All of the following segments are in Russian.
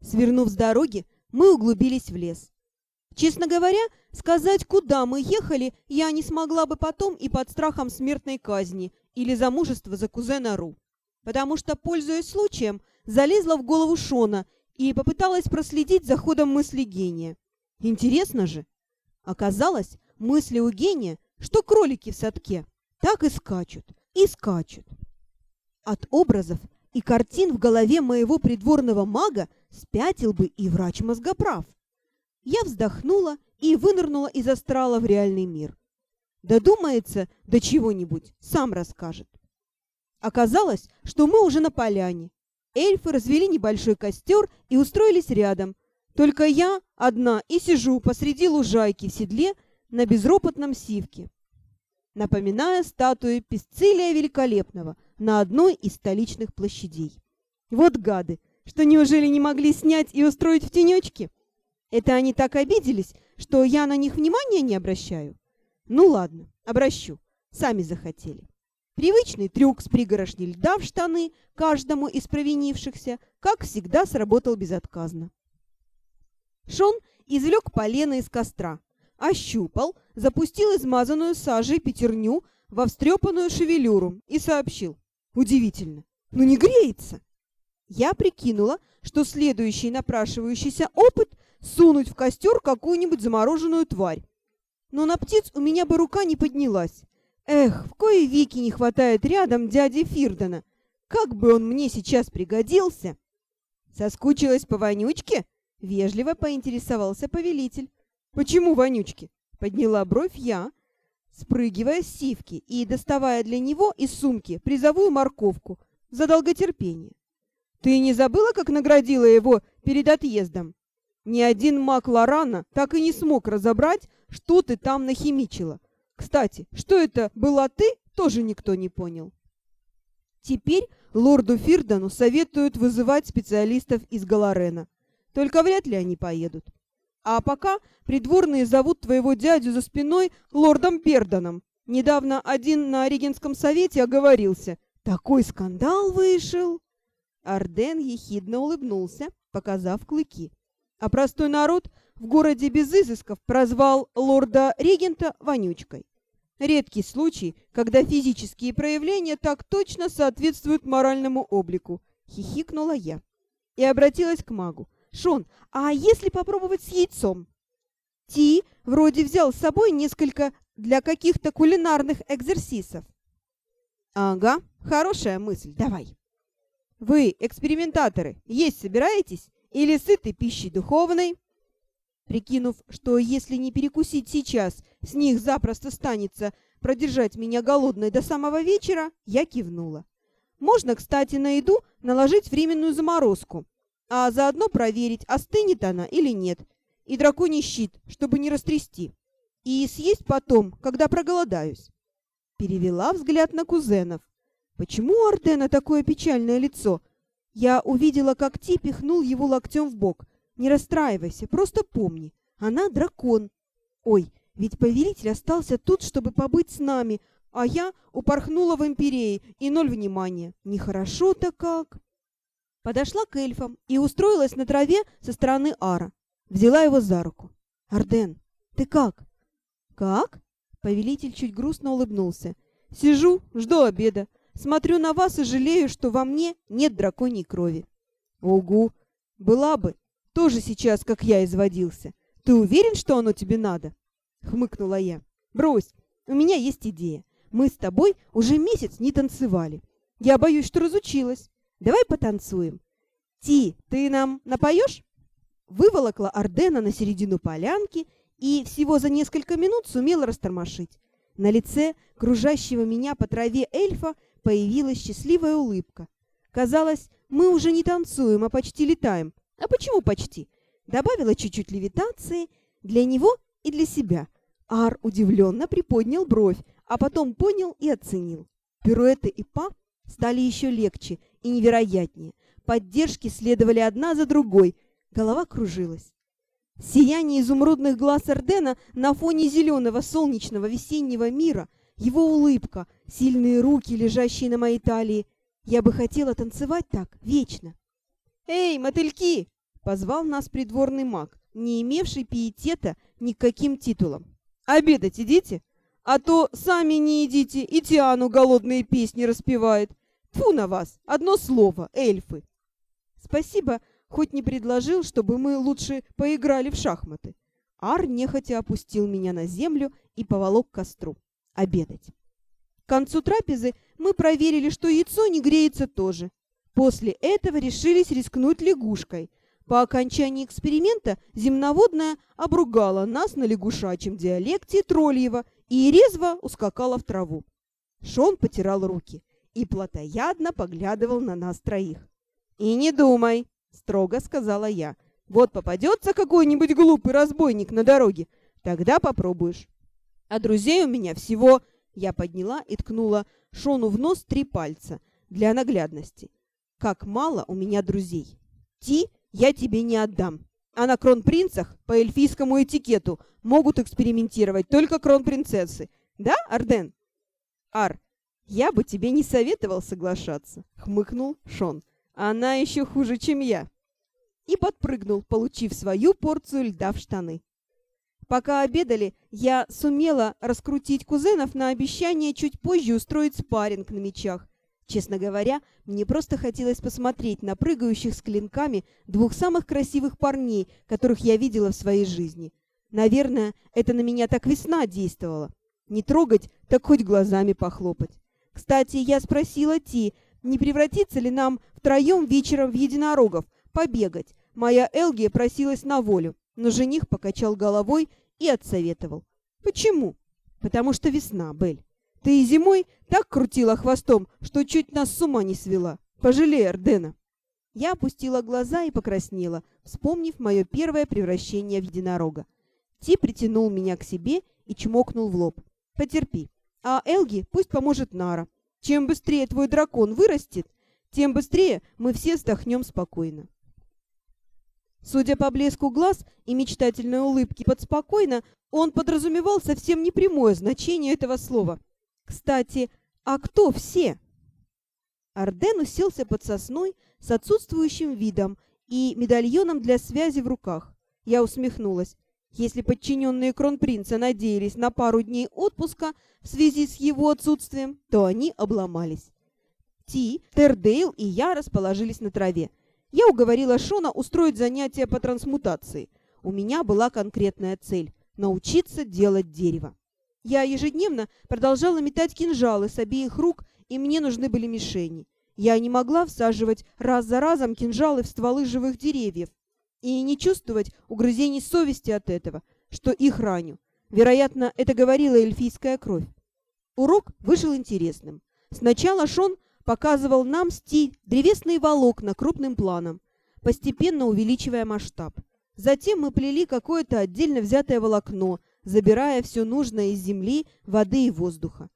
Свернув с дороги, мы углубились в лес. Честно говоря, сказать, куда мы ехали, я не смогла бы потом и под страхом смертной казни или замужества за кузена Ру. Потому что, пользуясь случаем, залезла в голову Шона и попыталась проследить за ходом мысли гения. Интересно же! Оказалось, мысли у гения, что кролики в садке, так и скачут, и скачут. От образов и картин в голове моего придворного мага спятил бы и врач-мозгоправ. Я вздохнула и вынырнула из астрала в реальный мир. Додумается до чего-нибудь, сам расскажет. Оказалось, что мы уже на поляне. Эльфы развели небольшой костер и устроились рядом. Только я одна и сижу посреди лужайки в седле на безропотном сивке, напоминая статую Писцилия Великолепного на одной из столичных площадей. Вот гады, что неужели не могли снять и устроить в тенечке? Это они так обиделись, что я на них внимания не обращаю? Ну ладно, обращу. Сами захотели. Привычный трюк с пригорошней льда в штаны каждому из провинившихся, как всегда, сработал безотказно. Шон извлек полено из костра, ощупал, запустил измазанную сажей пятерню во встрепанную шевелюру и сообщил. Удивительно, но не греется. Я прикинула, что следующий напрашивающийся опыт — сунуть в костер какую-нибудь замороженную тварь. Но на птиц у меня бы рука не поднялась. Эх, в кои веки не хватает рядом дяди Фирдена. Как бы он мне сейчас пригодился! Соскучилась по вонючке? Вежливо поинтересовался повелитель. Почему вонючки? Подняла бровь я, спрыгивая с сивки и доставая для него из сумки призовую морковку за долготерпение. Ты не забыла, как наградила его перед отъездом? Ни один маг Лорана так и не смог разобрать, что ты там нахимичила. Кстати, что это была ты, тоже никто не понял. Теперь лорду Фирдану советуют вызывать специалистов из Галарена. Только вряд ли они поедут. А пока придворные зовут твоего дядю за спиной лордом Берданом. Недавно один на Регенском совете оговорился. Такой скандал вышел!» Арден ехидно улыбнулся, показав клыки. А простой народ в городе без изысков прозвал лорда-регента вонючкой. Редкий случай, когда физические проявления так точно соответствуют моральному облику, хихикнула я и обратилась к магу. Шон, а если попробовать с яйцом? Ти вроде взял с собой несколько для каких-то кулинарных экзерсисов. Ага, хорошая мысль, давай. Вы, экспериментаторы, есть собираетесь? Или сыты пищей духовной? Прикинув, что если не перекусить сейчас, с них запросто станется продержать меня голодной до самого вечера, я кивнула. Можно, кстати, на еду наложить временную заморозку, а заодно проверить, остынет она или нет, и драконий щит, чтобы не растрясти, и съесть потом, когда проголодаюсь. Перевела взгляд на кузенов. Почему у Ардена такое печальное лицо? Я увидела, как Ти пихнул его локтем в бок. Не расстраивайся, просто помни, она дракон. Ой, ведь повелитель остался тут, чтобы побыть с нами, а я упорхнула в империи, и ноль внимания. Нехорошо-то как. Подошла к эльфам и устроилась на траве со стороны Ара. Взяла его за руку. «Арден, ты как?» «Как?» Повелитель чуть грустно улыбнулся. «Сижу, жду обеда. Смотрю на вас и жалею, что во мне нет драконьей крови». «Угу! Была бы. Тоже сейчас, как я, изводился. Ты уверен, что оно тебе надо?» Хмыкнула я. «Брось, у меня есть идея. Мы с тобой уже месяц не танцевали. Я боюсь, что разучилась. Давай потанцуем. Ти, ты нам напоешь?» Выволокла Ардена на середину полянки и всего за несколько минут сумела растормошить. На лице кружащего меня по траве эльфа появилась счастливая улыбка. Казалось, мы уже не танцуем, а почти летаем. А почему почти? Добавила чуть-чуть левитации для него и для себя. Ар удивленно приподнял бровь, а потом понял и оценил. Пируэты и па стали еще легче и невероятнее. Поддержки следовали одна за другой. Голова кружилась. Сияние изумрудных глаз Эрдена на фоне зеленого солнечного весеннего мира, его улыбка, сильные руки, лежащие на моей талии. Я бы хотела танцевать так вечно. «Эй, мотыльки!» — позвал нас придворный маг, не имевший пиетета ни к каким титулам. «Обедать идите, а то сами не идите, и Тиану голодные песни распевает. Тьфу на вас, одно слово, эльфы!» Спасибо, хоть не предложил, чтобы мы лучше поиграли в шахматы. Ар нехотя опустил меня на землю и поволок к костру. Обедать. К концу трапезы мы проверили, что яйцо не греется тоже. После этого решились рискнуть лягушкой. По окончании эксперимента земноводная обругала нас на лягушачьем диалекте Трольева и резво ускакала в траву. Шон потирал руки и плотоядно поглядывал на нас троих. «И не думай!» — строго сказала я. «Вот попадется какой-нибудь глупый разбойник на дороге, тогда попробуешь. А друзей у меня всего...» Я подняла и ткнула Шону в нос три пальца для наглядности. «Как мало у меня друзей! Ти я тебе не отдам!» А на кронпринцах по эльфийскому этикету могут экспериментировать только кронпринцессы. Да, Арден? Ар, я бы тебе не советовал соглашаться, хмыкнул Шон. Она еще хуже, чем я. И подпрыгнул, получив свою порцию льда в штаны. Пока обедали, я сумела раскрутить кузенов на обещание чуть позже устроить спарринг на мечах. Честно говоря, мне просто хотелось посмотреть на прыгающих с клинками двух самых красивых парней, которых я видела в своей жизни. Наверное, это на меня так весна действовала. Не трогать, так хоть глазами похлопать. Кстати, я спросила Ти, не превратится ли нам втроем вечером в единорогов, побегать. Моя Элгия просилась на волю, но жених покачал головой и отсоветовал. Почему? Потому что весна, Бель. Ты и зимой так крутила хвостом, что чуть нас с ума не свела. Пожалей Ардена. Я опустила глаза и покраснела, вспомнив мое первое превращение в единорога. Ти притянул меня к себе и чмокнул в лоб. Потерпи. А Элги пусть поможет Нара. Чем быстрее твой дракон вырастет, тем быстрее мы все вздохнем спокойно. Судя по блеску глаз и мечтательной улыбке под спокойно, он подразумевал совсем непрямое значение этого слова. Кстати, а кто все? Арден уселся под сосной с отсутствующим видом и медальоном для связи в руках. Я усмехнулась. Если подчиненные кронпринца надеялись на пару дней отпуска в связи с его отсутствием, то они обломались. Ти, Тердейл и я расположились на траве. Я уговорила Шона устроить занятия по трансмутации. У меня была конкретная цель – научиться делать дерево. Я ежедневно продолжала метать кинжалы с обеих рук, и мне нужны были мишени. Я не могла всаживать раз за разом кинжалы в стволы живых деревьев и не чувствовать угрызений совести от этого, что их раню. Вероятно, это говорила эльфийская кровь. Урок вышел интересным. Сначала Шон показывал нам сти древесные волокна крупным планом, постепенно увеличивая масштаб. Затем мы плели какое-то отдельно взятое волокно, забирая все нужное из земли, воды и воздуха.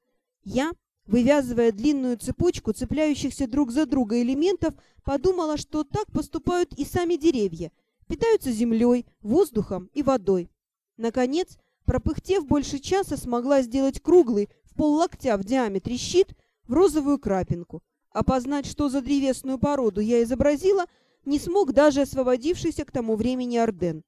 Я, вывязывая длинную цепочку цепляющихся друг за друга элементов, подумала, что так поступают и сами деревья, питаются землей, воздухом и водой. Наконец, пропыхтев больше часа, смогла сделать круглый, в поллоктя в диаметре щит, в розовую крапинку. Опознать, что за древесную породу я изобразила, не смог даже освободившийся к тому времени Орден.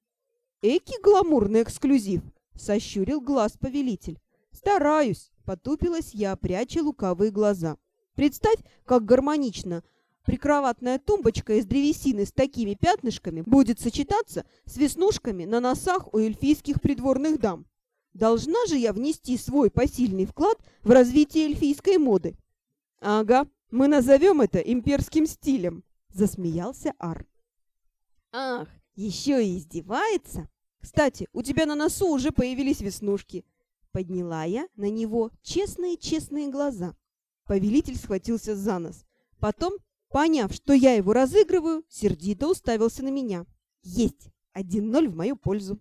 «Эки гламурный эксклюзив!» — сощурил глаз повелитель. «Стараюсь!» — потупилась я, пряча лукавые глаза. «Представь, как гармонично прикроватная тумбочка из древесины с такими пятнышками будет сочетаться с веснушками на носах у эльфийских придворных дам. Должна же я внести свой посильный вклад в развитие эльфийской моды. «Ага, мы назовем это имперским стилем», — засмеялся Ар. «Ах, еще и издевается! Кстати, у тебя на носу уже появились веснушки». Подняла я на него честные-честные глаза. Повелитель схватился за нос. Потом, поняв, что я его разыгрываю, сердито уставился на меня. «Есть! Один ноль в мою пользу».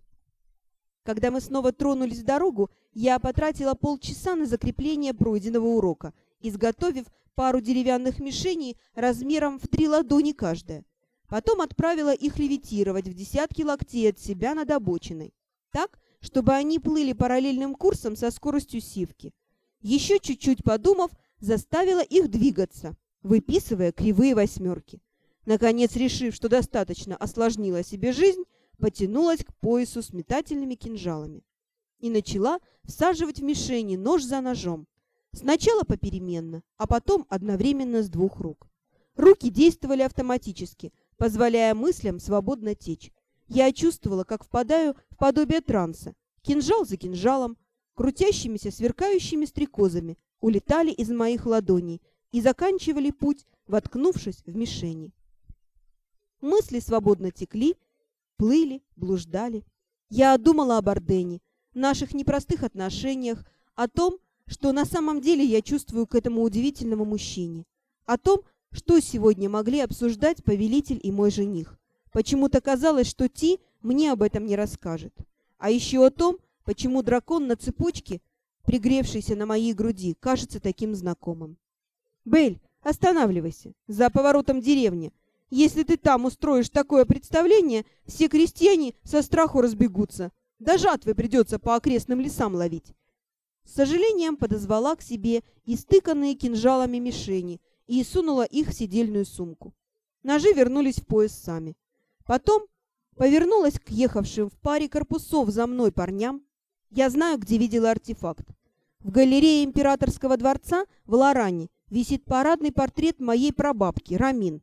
Когда мы снова тронулись в дорогу, я потратила полчаса на закрепление пройденного урока — изготовив пару деревянных мишеней размером в три ладони каждая. Потом отправила их левитировать в десятки локтей от себя над обочиной, так, чтобы они плыли параллельным курсом со скоростью сивки. Еще чуть-чуть подумав, заставила их двигаться, выписывая кривые восьмерки. Наконец, решив, что достаточно осложнила себе жизнь, потянулась к поясу с метательными кинжалами и начала всаживать в мишени нож за ножом. Сначала попеременно, а потом одновременно с двух рук. Руки действовали автоматически, позволяя мыслям свободно течь. Я чувствовала, как впадаю в подобие транса. Кинжал за кинжалом, крутящимися сверкающими стрекозами, улетали из моих ладоней и заканчивали путь, воткнувшись в мишени. Мысли свободно текли, плыли, блуждали. Я думала об Ордене, наших непростых отношениях, о том, что на самом деле я чувствую к этому удивительному мужчине, о том, что сегодня могли обсуждать повелитель и мой жених. Почему-то казалось, что Ти мне об этом не расскажет. А еще о том, почему дракон на цепочке, пригревшийся на моей груди, кажется таким знакомым. «Бель, останавливайся, за поворотом деревни. Если ты там устроишь такое представление, все крестьяне со страху разбегутся. До жатвы придется по окрестным лесам ловить. С сожалением подозвала к себе истыканные кинжалами мишени и сунула их в сидельную сумку. Ножи вернулись в пояс сами. Потом повернулась к ехавшим в паре корпусов за мной парням. Я знаю, где видела артефакт. В галерее императорского дворца в Лоране висит парадный портрет моей прабабки, Рамин.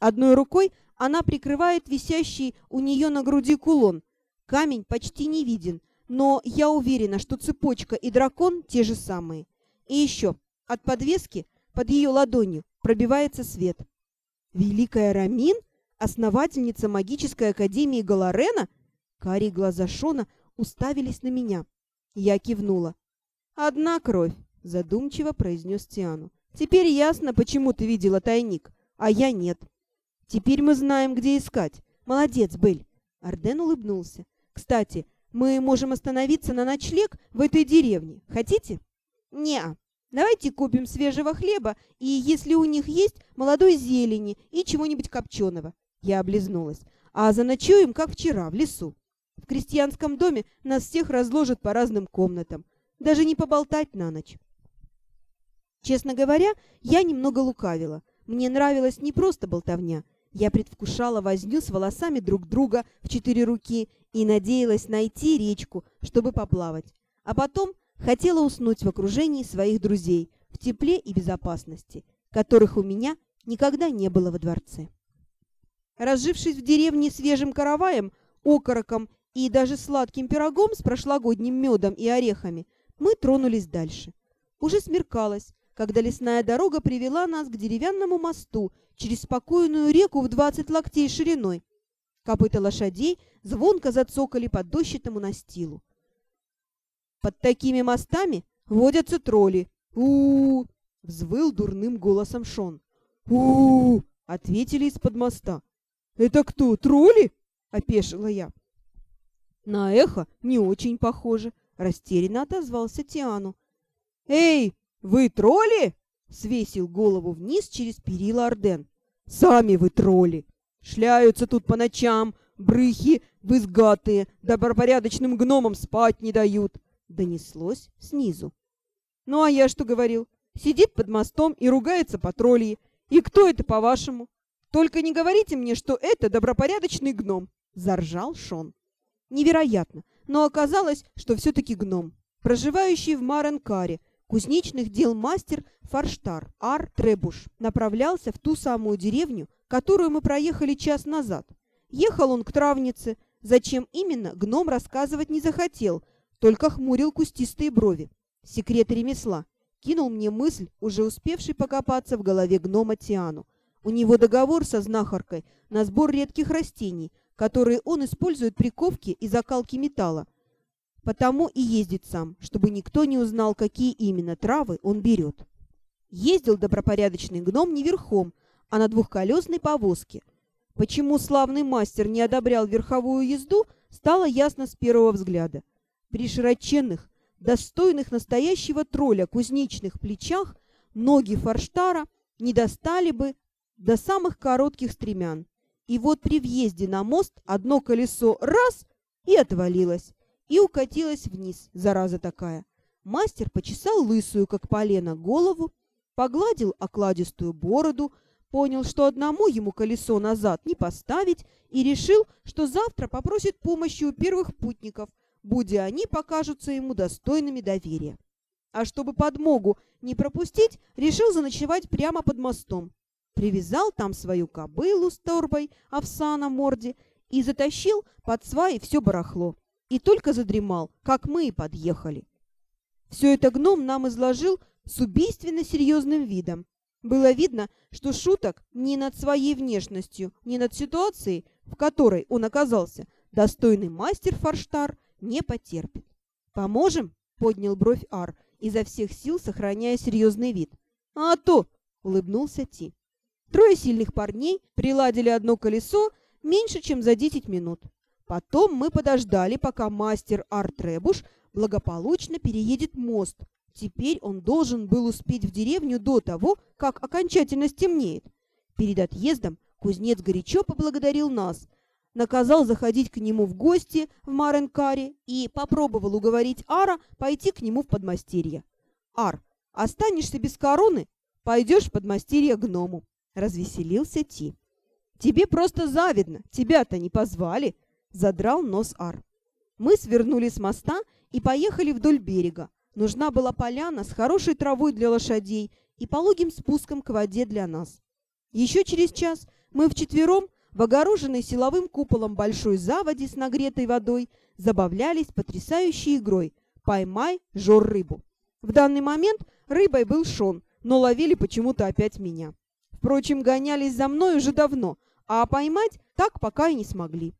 Одной рукой она прикрывает висящий у нее на груди кулон. Камень почти не виден, но я уверена, что цепочка и дракон те же самые. И еще, от подвески под ее ладонью пробивается свет. Великая Рамин, основательница магической академии Галарена? Карие глаза Шона уставились на меня. Я кивнула. «Одна кровь», — задумчиво произнес Тиану. «Теперь ясно, почему ты видела тайник, а я нет. Теперь мы знаем, где искать. Молодец, Бель». Арден улыбнулся. «Кстати, мы можем остановиться на ночлег в этой деревне. Хотите? Не. Давайте купим свежего хлеба и, если у них есть, молодой зелени и чего-нибудь копченого. Я облизнулась. А заночуем, как вчера, в лесу. В крестьянском доме нас всех разложат по разным комнатам. Даже не поболтать на ночь. Честно говоря, я немного лукавила. Мне нравилась не просто болтовня. Я предвкушала возню с волосами друг друга в четыре руки и надеялась найти речку, чтобы поплавать. А потом хотела уснуть в окружении своих друзей, в тепле и безопасности, которых у меня никогда не было во дворце. Разжившись в деревне свежим караваем, окороком и даже сладким пирогом с прошлогодним медом и орехами, мы тронулись дальше. Уже смеркалось, когда лесная дорога привела нас к деревянному мосту через спокойную реку в двадцать локтей шириной, Копыта лошадей звонко зацокали по дощатому настилу. «Под такими мостами водятся тролли! у, -у, -у взвыл дурным голосом Шон. у, -у ответили из-под моста. «Это кто, тролли?» — опешила я. «На эхо не очень похоже», — растерянно отозвался Тиану. «Эй, вы тролли?» — свесил голову вниз через перила Орден. «Сами вы тролли!» Шляются тут по ночам, брыхи вызгатые, добропорядочным гномам спать не дают. Донеслось снизу. Ну а я что говорил? Сидит под мостом и ругается по троллии. И кто это, по-вашему? Только не говорите мне, что это добропорядочный гном, заржал Шон. Невероятно, но оказалось, что все-таки гном, проживающий в Маренкаре, кузнечных дел мастер Фарштар Ар Требуш направлялся в ту самую деревню, которую мы проехали час назад. Ехал он к травнице. Зачем именно, гном рассказывать не захотел, только хмурил кустистые брови. Секрет ремесла. Кинул мне мысль, уже успевший покопаться в голове гнома Тиану. У него договор со знахаркой на сбор редких растений, которые он использует при ковке и закалке металла. Потому и ездит сам, чтобы никто не узнал, какие именно травы он берет. Ездил добропорядочный гном не верхом, а на двухколесной повозке. Почему славный мастер не одобрял верховую езду, стало ясно с первого взгляда. При широченных, достойных настоящего тролля кузнечных плечах ноги Форштара не достали бы до самых коротких стремян. И вот при въезде на мост одно колесо раз и отвалилось, и укатилось вниз, зараза такая. Мастер почесал лысую, как полено, голову, погладил окладистую бороду, понял, что одному ему колесо назад не поставить, и решил, что завтра попросит помощи у первых путников, будь они покажутся ему достойными доверия. А чтобы подмогу не пропустить, решил заночевать прямо под мостом. Привязал там свою кобылу с торбой овса на морде и затащил под сваи все барахло. И только задремал, как мы и подъехали. Все это гном нам изложил с убийственно серьезным видом. Было видно, что шуток ни над своей внешностью, ни над ситуацией, в которой он оказался, достойный мастер Форштар не потерпит. «Поможем?» — поднял бровь Ар, изо всех сил сохраняя серьезный вид. «А то!» — улыбнулся Ти. Трое сильных парней приладили одно колесо меньше, чем за 10 минут. Потом мы подождали, пока мастер Ар Требуш благополучно переедет мост. Теперь он должен был успеть в деревню до того, как окончательно стемнеет. Перед отъездом кузнец горячо поблагодарил нас, наказал заходить к нему в гости в Маренкаре и попробовал уговорить Ара пойти к нему в подмастерье. «Ар, останешься без короны, пойдешь в подмастерье гному», — развеселился Ти. «Тебе просто завидно, тебя-то не позвали», — задрал нос Ар. Мы свернули с моста и поехали вдоль берега. Нужна была поляна с хорошей травой для лошадей и пологим спуском к воде для нас. Еще через час мы вчетвером в огороженной силовым куполом большой заводи с нагретой водой забавлялись потрясающей игрой «Поймай, жор рыбу». В данный момент рыбой был Шон, но ловили почему-то опять меня. Впрочем, гонялись за мной уже давно, а поймать так пока и не смогли.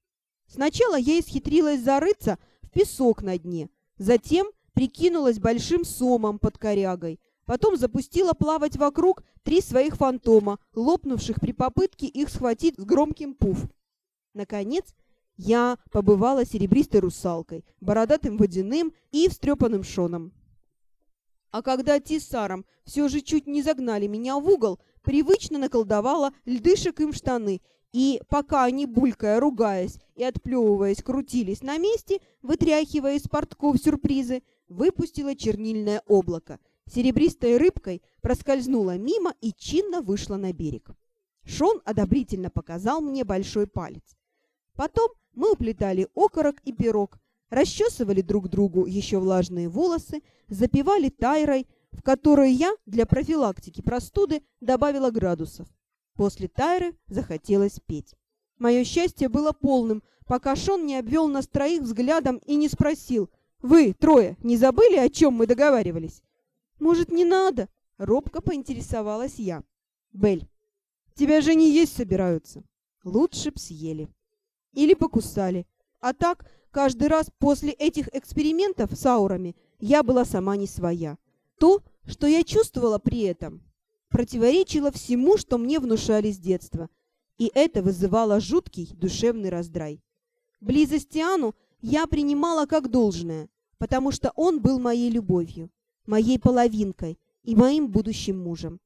Сначала я исхитрилась зарыться в песок на дне, затем прикинулась большим сомом под корягой, потом запустила плавать вокруг три своих фантома, лопнувших при попытке их схватить с громким пуф. Наконец, я побывала серебристой русалкой, бородатым водяным и встрепанным шоном. А когда Тисаром все же чуть не загнали меня в угол, привычно наколдовала льдышек им штаны и пока они, булькая, ругаясь и отплевываясь, крутились на месте, вытряхивая из портков сюрпризы, выпустила чернильное облако. Серебристой рыбкой проскользнула мимо и чинно вышла на берег. Шон одобрительно показал мне большой палец. Потом мы уплетали окорок и пирог, расчесывали друг другу еще влажные волосы, запивали тайрой, в которую я для профилактики простуды добавила градусов. После Тайры захотелось петь. Мое счастье было полным, пока Шон не обвел нас троих взглядом и не спросил, «Вы, трое, не забыли, о чем мы договаривались?» «Может, не надо?» — робко поинтересовалась я. «Бель, тебя же не есть собираются. Лучше б съели. Или покусали. А так, каждый раз после этих экспериментов с аурами я была сама не своя. То, что я чувствовала при этом, противоречило всему, что мне внушали с детства, и это вызывало жуткий душевный раздрай. Близость Тиану я принимала как должное, потому что он был моей любовью, моей половинкой и моим будущим мужем.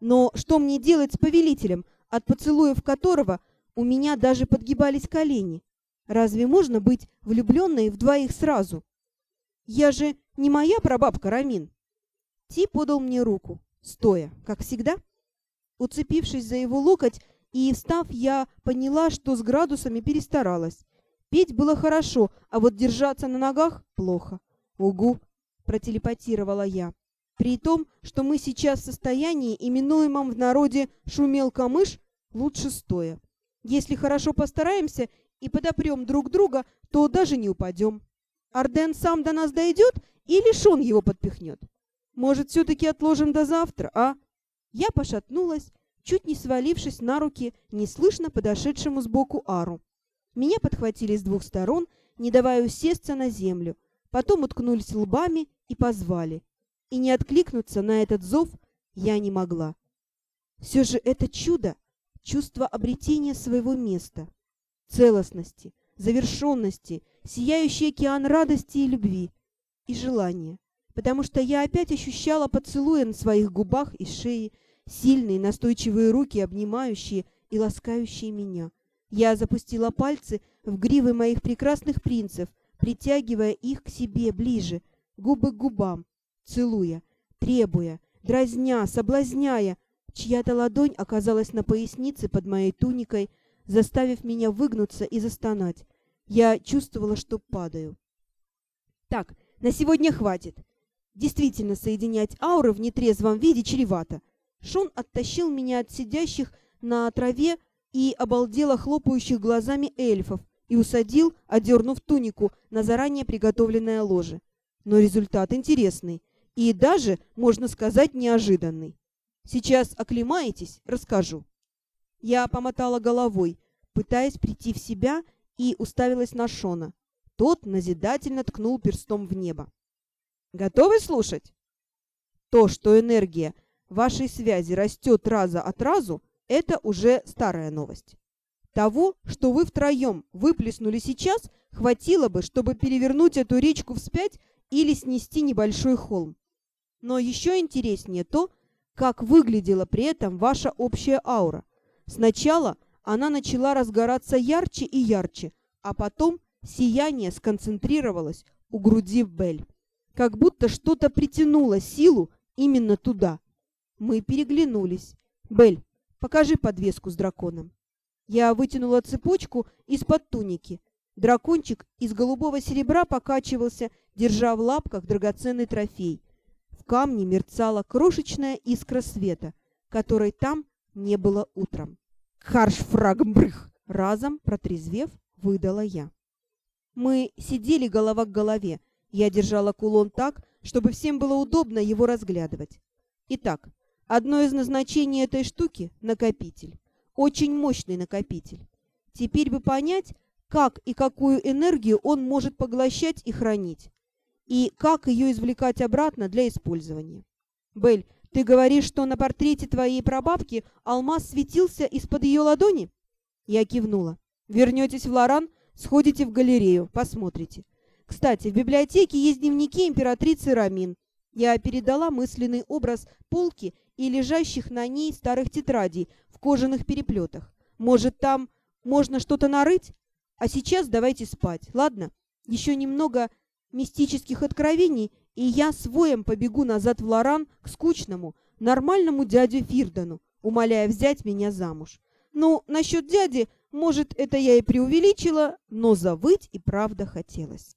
Но что мне делать с повелителем, от поцелуев которого у меня даже подгибались колени? Разве можно быть влюбленной в двоих сразу? Я же не моя прабабка Рамин. Ти подал мне руку стоя, как всегда. Уцепившись за его локоть и встав, я поняла, что с градусами перестаралась. Петь было хорошо, а вот держаться на ногах плохо. «Угу!» — протелепатировала я. При том, что мы сейчас в состоянии, именуемом в народе «шумел камыш», лучше стоя. Если хорошо постараемся и подопрем друг друга, то даже не упадем. Арден сам до нас дойдет или Шон его подпихнет? Может, все-таки отложим до завтра, а?» Я пошатнулась, чуть не свалившись на руки неслышно подошедшему сбоку Ару. Меня подхватили с двух сторон, не давая усесться на землю, потом уткнулись лбами и позвали. И не откликнуться на этот зов я не могла. Все же это чудо, чувство обретения своего места, целостности, завершенности, сияющий океан радости и любви и желания потому что я опять ощущала поцелуи на своих губах и шее, сильные настойчивые руки, обнимающие и ласкающие меня. Я запустила пальцы в гривы моих прекрасных принцев, притягивая их к себе ближе, губы к губам, целуя, требуя, дразня, соблазняя, Чья-то ладонь оказалась на пояснице под моей туникой, заставив меня выгнуться и застонать. Я чувствовала, что падаю. Так, на сегодня хватит. Действительно, соединять ауры в нетрезвом виде чревато. Шон оттащил меня от сидящих на траве и обалдело хлопающих глазами эльфов и усадил, одернув тунику, на заранее приготовленное ложе. Но результат интересный и даже, можно сказать, неожиданный. Сейчас оклемаетесь, расскажу. Я помотала головой, пытаясь прийти в себя, и уставилась на Шона. Тот назидательно ткнул перстом в небо. Готовы слушать? То, что энергия вашей связи растет раза от разу, это уже старая новость. Того, что вы втроем выплеснули сейчас, хватило бы, чтобы перевернуть эту речку вспять или снести небольшой холм. Но еще интереснее то, как выглядела при этом ваша общая аура. Сначала она начала разгораться ярче и ярче, а потом сияние сконцентрировалось у груди Бель. Как будто что-то притянуло силу именно туда. Мы переглянулись. «Бель, покажи подвеску с драконом». Я вытянула цепочку из-под туники. Дракончик из голубого серебра покачивался, держа в лапках драгоценный трофей. В камне мерцала крошечная искра света, которой там не было утром. «Харшфрагмбрых!» Разом, протрезвев, выдала я. Мы сидели голова к голове. Я держала кулон так, чтобы всем было удобно его разглядывать. Итак, одно из назначений этой штуки — накопитель. Очень мощный накопитель. Теперь бы понять, как и какую энергию он может поглощать и хранить, и как ее извлекать обратно для использования. Бель, ты говоришь, что на портрете твоей прабабки алмаз светился из-под ее ладони? Я кивнула. Вернетесь в Лоран, сходите в галерею, посмотрите. Кстати, в библиотеке есть дневники императрицы Рамин. Я передала мысленный образ полки и лежащих на ней старых тетрадей в кожаных переплетах. Может, там можно что-то нарыть? А сейчас давайте спать, ладно? Еще немного мистических откровений, и я с побегу назад в Лоран к скучному, нормальному дяде Фирдану, умоляя взять меня замуж. Ну, насчет дяди, может, это я и преувеличила, но завыть и правда хотелось.